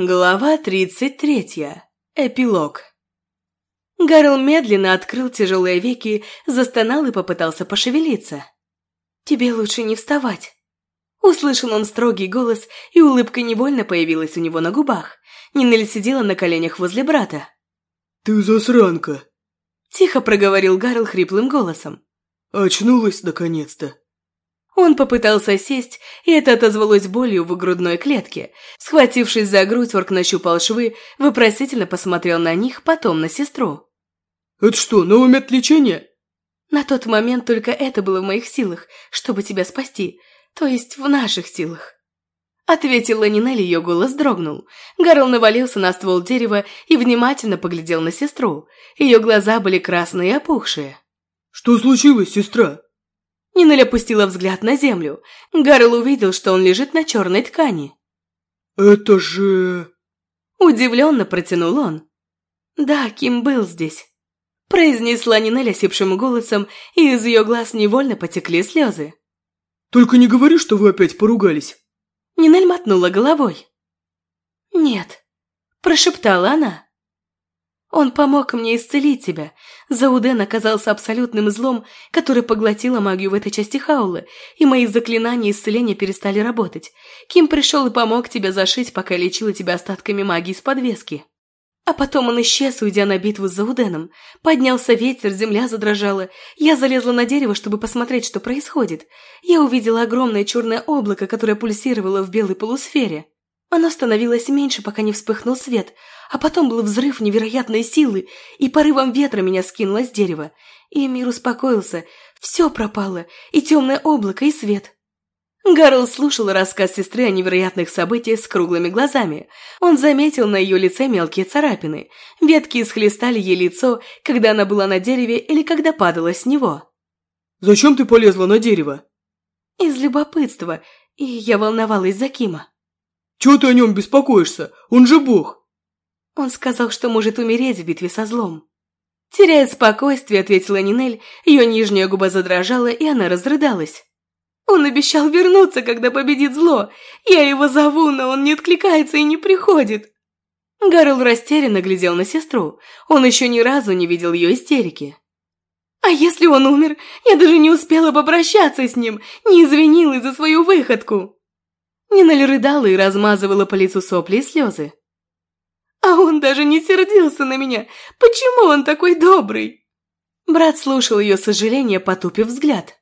Глава 33. Эпилог. Гарл медленно открыл тяжелые веки, застонал и попытался пошевелиться. «Тебе лучше не вставать». Услышал он строгий голос, и улыбка невольно появилась у него на губах. Нинель сидела на коленях возле брата. «Ты засранка!» Тихо проговорил Гарл хриплым голосом. «Очнулась наконец-то!» Он попытался сесть, и это отозвалось болью в грудной клетке. Схватившись за грудь, орк нащупал швы, вопросительно посмотрел на них, потом на сестру. «Это что, новый метод лечения?» «На тот момент только это было в моих силах, чтобы тебя спасти, то есть в наших силах». Ответила Нинель, ее голос дрогнул. Гарл навалился на ствол дерева и внимательно поглядел на сестру. Ее глаза были красные и опухшие. «Что случилось, сестра?» Нинель опустила взгляд на землю. Гарл увидел, что он лежит на черной ткани. «Это же...» Удивленно протянул он. «Да, Ким был здесь», – произнесла Нинель осипшим голосом, и из ее глаз невольно потекли слезы. «Только не говори, что вы опять поругались». Нинель мотнула головой. «Нет», – прошептала она. Он помог мне исцелить тебя. Зауден оказался абсолютным злом, который поглотило магию в этой части Хаулы, и мои заклинания исцеления перестали работать. Ким пришел и помог тебе зашить, пока лечила тебя остатками магии с подвески. А потом он исчез, уйдя на битву с Зауденом. Поднялся ветер, земля задрожала. Я залезла на дерево, чтобы посмотреть, что происходит. Я увидела огромное черное облако, которое пульсировало в белой полусфере. Оно становилось меньше, пока не вспыхнул свет, а потом был взрыв невероятной силы, и порывом ветра меня скинуло с дерева. И мир успокоился, все пропало, и темное облако, и свет. Гарл слушал рассказ сестры о невероятных событиях с круглыми глазами. Он заметил на ее лице мелкие царапины. Ветки исхлестали ей лицо, когда она была на дереве или когда падала с него. «Зачем ты полезла на дерево?» «Из любопытства, и я волновалась за Кима». Чего ты о нем беспокоишься? Он же бог!» Он сказал, что может умереть в битве со злом. Теряя спокойствие, ответила Нинель, ее нижняя губа задрожала, и она разрыдалась. Он обещал вернуться, когда победит зло. Я его зову, но он не откликается и не приходит. Гарл растерянно глядел на сестру. Он еще ни разу не видел ее истерики. А если он умер, я даже не успела попрощаться с ним, не извинилась за свою выходку. Нинель рыдала и размазывала по лицу сопли и слезы. «А он даже не сердился на меня! Почему он такой добрый?» Брат слушал ее сожаление, потупив взгляд.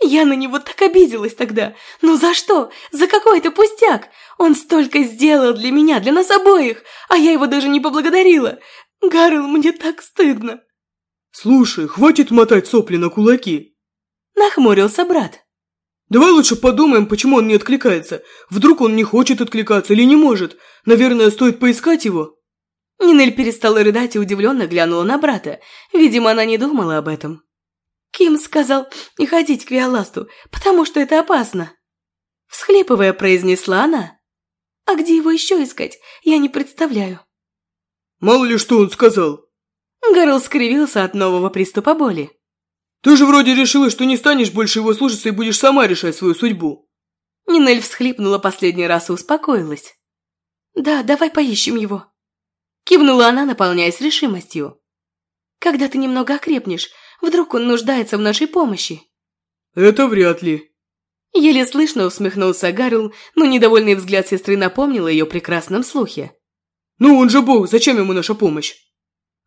«Я на него так обиделась тогда! Ну за что? За какой-то пустяк! Он столько сделал для меня, для нас обоих, а я его даже не поблагодарила! Гарл, мне так стыдно!» «Слушай, хватит мотать сопли на кулаки!» Нахмурился брат. Давай лучше подумаем, почему он не откликается. Вдруг он не хочет откликаться или не может. Наверное, стоит поискать его». Нинель перестала рыдать и удивленно глянула на брата. Видимо, она не думала об этом. Ким сказал не ходить к Виоласту, потому что это опасно. Всхлипывая, произнесла она. А где его еще искать, я не представляю. Мало ли что он сказал. Гарл скривился от нового приступа боли. Ты же вроде решила, что не станешь больше его слушаться и будешь сама решать свою судьбу. Нинель всхлипнула последний раз и успокоилась. «Да, давай поищем его». Кивнула она, наполняясь решимостью. «Когда ты немного окрепнешь, вдруг он нуждается в нашей помощи». «Это вряд ли». Еле слышно усмехнулся Гарл, но недовольный взгляд сестры напомнил о ее прекрасном слухе. «Ну он же бог, зачем ему наша помощь?»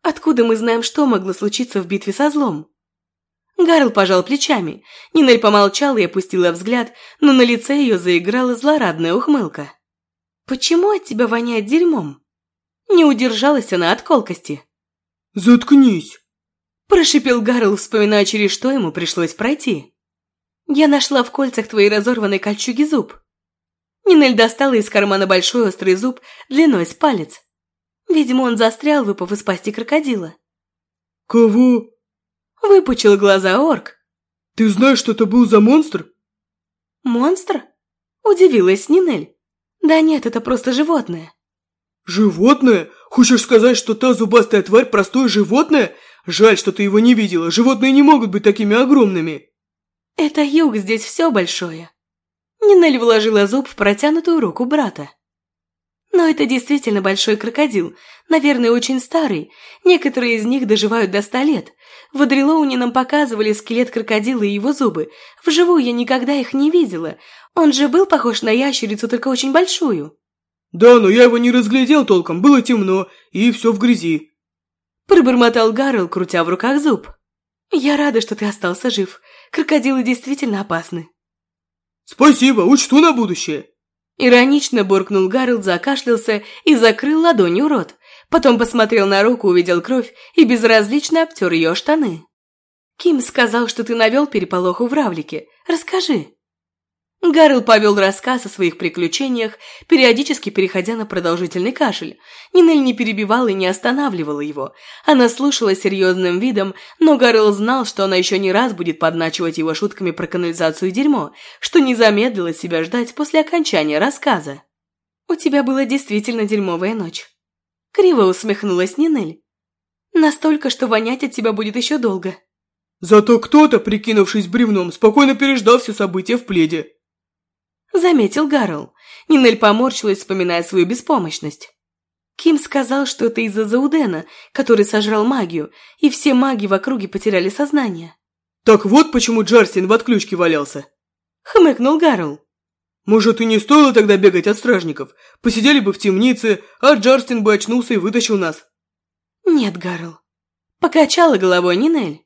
«Откуда мы знаем, что могло случиться в битве со злом?» Гарл пожал плечами. Нинель помолчала и опустила взгляд, но на лице ее заиграла злорадная ухмылка. «Почему от тебя воняет дерьмом?» Не удержалась она от колкости. «Заткнись!» Прошипел Гарл, вспоминая, через что ему пришлось пройти. «Я нашла в кольцах твоей разорванной кольчуги зуб». Нинель достала из кармана большой острый зуб длиной с палец. Видимо, он застрял, выпав из пасти крокодила. «Кого?» Выпучил глаза орк. «Ты знаешь, что это был за монстр?» «Монстр?» Удивилась Нинель. «Да нет, это просто животное». «Животное? Хочешь сказать, что та зубастая тварь простое животное? Жаль, что ты его не видела. Животные не могут быть такими огромными». «Это юг, здесь все большое». Нинель вложила зуб в протянутую руку брата. Но это действительно большой крокодил, наверное, очень старый. Некоторые из них доживают до ста лет. В Адрилоуне нам показывали скелет крокодила и его зубы. Вживую я никогда их не видела. Он же был похож на ящерицу, только очень большую. Да, но я его не разглядел толком, было темно, и все в грязи. Пробормотал Гаррел, крутя в руках зуб. Я рада, что ты остался жив. Крокодилы действительно опасны. Спасибо, учту на будущее. Иронично буркнул Гарольд, закашлялся и закрыл ладонью рот. Потом посмотрел на руку, увидел кровь и безразлично обтер ее штаны. «Ким сказал, что ты навел переполоху в Равлике. Расскажи». Гарл повел рассказ о своих приключениях, периодически переходя на продолжительный кашель. Нинель не перебивала и не останавливала его. Она слушала серьезным видом, но Гарл знал, что она еще не раз будет подначивать его шутками про канализацию и дерьмо, что не замедлило себя ждать после окончания рассказа. «У тебя была действительно дерьмовая ночь». Криво усмехнулась Нинель. «Настолько, что вонять от тебя будет еще долго». «Зато кто-то, прикинувшись бревном, спокойно переждал все события в пледе», заметил Гарл. Нинель поморщилась, вспоминая свою беспомощность. Ким сказал, что это из-за Заудена, который сожрал магию, и все маги в округе потеряли сознание. «Так вот почему Джарстин в отключке валялся!» Хмыкнул Гарл. «Может, и не стоило тогда бегать от стражников? Посидели бы в темнице, а Джарстин бы очнулся и вытащил нас». «Нет, Гарл». Покачала головой Нинель.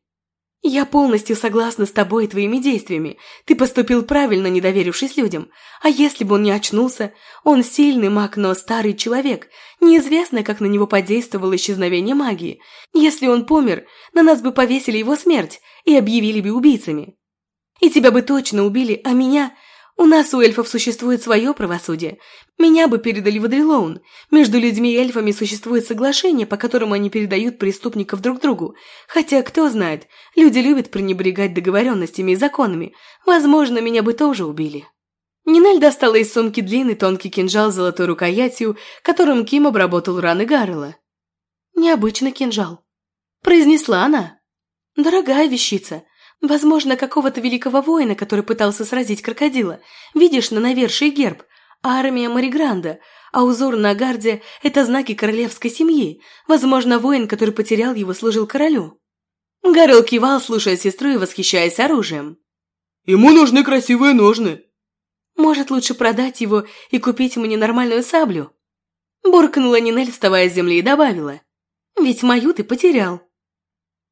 «Я полностью согласна с тобой и твоими действиями. Ты поступил правильно, не доверившись людям. А если бы он не очнулся? Он сильный маг, но старый человек. Неизвестно, как на него подействовало исчезновение магии. Если он помер, на нас бы повесили его смерть и объявили бы убийцами. И тебя бы точно убили, а меня у нас у эльфов существует свое правосудие. Меня бы передали в Адрилоун. Между людьми и эльфами существует соглашение, по которому они передают преступников друг другу. Хотя, кто знает, люди любят пренебрегать договоренностями и законами. Возможно, меня бы тоже убили. Нинель достала из сумки длинный тонкий кинжал с золотой рукоятью, которым Ким обработал раны Гаррела. «Необычный кинжал», – произнесла она. «Дорогая вещица. Возможно, какого-то великого воина, который пытался сразить крокодила. Видишь на навершии герб? Армия Маригранда, а узор на гарде – это знаки королевской семьи. Возможно, воин, который потерял его, служил королю. Гарел кивал, слушая сестру и восхищаясь оружием. «Ему нужны красивые ножны». «Может, лучше продать его и купить мне нормальную саблю?» Буркнула Нинель, вставая с земли, и добавила. «Ведь мою ты потерял».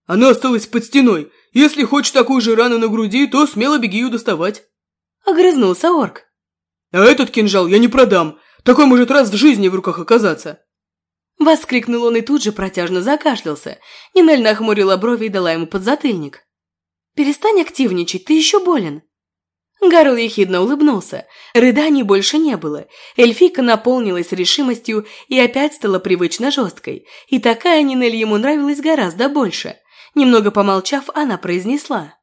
«Она осталась под стеной. Если хочешь такую же рану на груди, то смело беги ее доставать. Огрызнулся орк. А этот кинжал я не продам. Такой может раз в жизни в руках оказаться. Воскликнул он и тут же протяжно закашлялся. Нинель нахмурила брови и дала ему подзатыльник. «Перестань активничать, ты еще болен». Гарл ехидно улыбнулся. Рыданий больше не было. Эльфика наполнилась решимостью и опять стала привычно жесткой. И такая Нинель ему нравилась гораздо больше. Немного помолчав, она произнесла.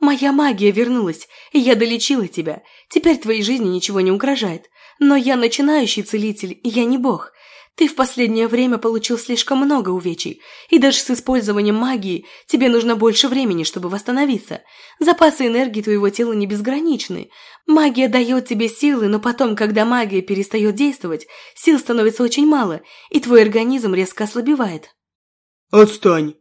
«Моя магия вернулась, и я долечила тебя. Теперь твоей жизни ничего не угрожает. Но я начинающий целитель, и я не бог. Ты в последнее время получил слишком много увечий, и даже с использованием магии тебе нужно больше времени, чтобы восстановиться. Запасы энергии твоего тела не безграничны. Магия дает тебе силы, но потом, когда магия перестает действовать, сил становится очень мало, и твой организм резко ослабевает». «Отстань!»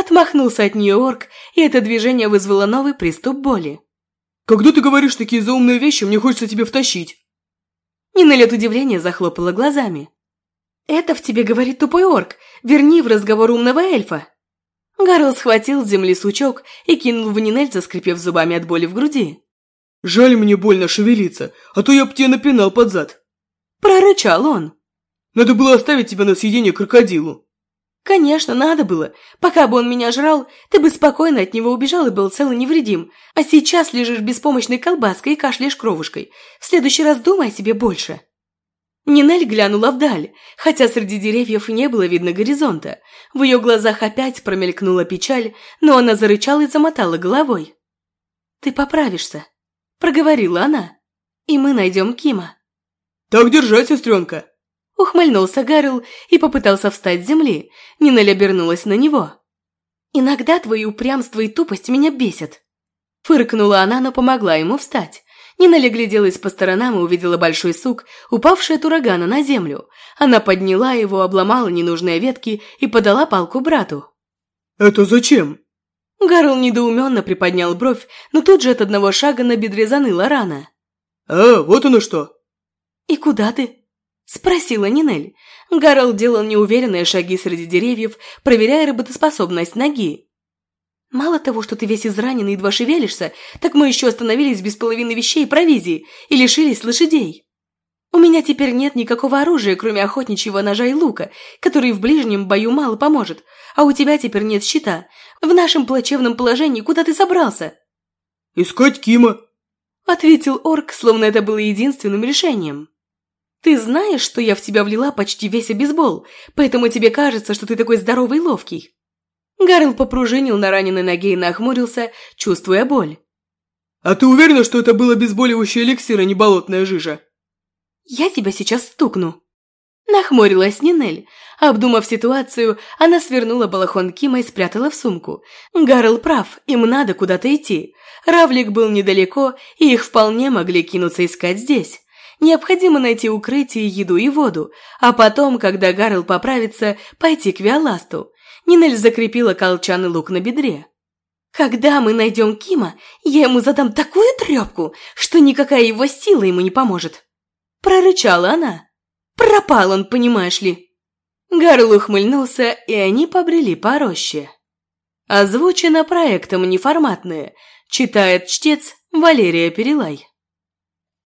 Отмахнулся от нее орк, и это движение вызвало новый приступ боли. «Когда ты говоришь такие заумные вещи, мне хочется тебе втащить!» Нина от удивления захлопала глазами. «Это в тебе говорит тупой орк. Верни в разговор умного эльфа». Гарл схватил с земли сучок и кинул в Нинель, заскрипев зубами от боли в груди. «Жаль мне больно шевелиться, а то я б тебе напинал под зад». Прорычал он. «Надо было оставить тебя на съедение крокодилу». «Конечно, надо было. Пока бы он меня жрал, ты бы спокойно от него убежал и был цел и невредим. А сейчас лежишь беспомощной колбаской и кашляешь кровушкой. В следующий раз думай о себе больше». Нинель глянула вдаль, хотя среди деревьев не было видно горизонта. В ее глазах опять промелькнула печаль, но она зарычала и замотала головой. «Ты поправишься», – проговорила она, – «и мы найдем Кима». «Так держать, сестренка!» Ухмыльнулся Гарл и попытался встать с земли. Нинель обернулась на него. «Иногда твои упрямство и тупость меня бесят». Фыркнула она, но помогла ему встать. Нина гляделась по сторонам и увидела большой сук, упавший от урагана на землю. Она подняла его, обломала ненужные ветки и подала палку брату. «Это зачем?» Гарл недоуменно приподнял бровь, но тут же от одного шага на бедре заныла рана. «А, вот оно что!» «И куда ты?» – спросила Нинель. Гарл делал неуверенные шаги среди деревьев, проверяя работоспособность ноги. «Мало того, что ты весь израненный и едва шевелишься, так мы еще остановились без половины вещей и провизии и лишились лошадей. У меня теперь нет никакого оружия, кроме охотничьего ножа и лука, который в ближнем бою мало поможет, а у тебя теперь нет щита. В нашем плачевном положении куда ты собрался?» «Искать Кима», – ответил орк, словно это было единственным решением. «Ты знаешь, что я в тебя влила почти весь обезбол, поэтому тебе кажется, что ты такой здоровый и ловкий». Гарл попружинил на раненой ноге и нахмурился, чувствуя боль. «А ты уверена, что это был обезболивающий эликсир, а не болотная жижа?» «Я тебя сейчас стукну». Нахмурилась Нинель. Обдумав ситуацию, она свернула балахон Кима и спрятала в сумку. Гарл прав, им надо куда-то идти. Равлик был недалеко, и их вполне могли кинуться искать здесь. Необходимо найти укрытие, еду и воду, а потом, когда Гарл поправится, пойти к Виоласту. Нинель закрепила колчан и лук на бедре. «Когда мы найдем Кима, я ему задам такую трепку, что никакая его сила ему не поможет!» Прорычала она. «Пропал он, понимаешь ли!» Гарл ухмыльнулся, и они побрели по роще. Озвучено проектом «Неформатное», читает чтец Валерия Перелай.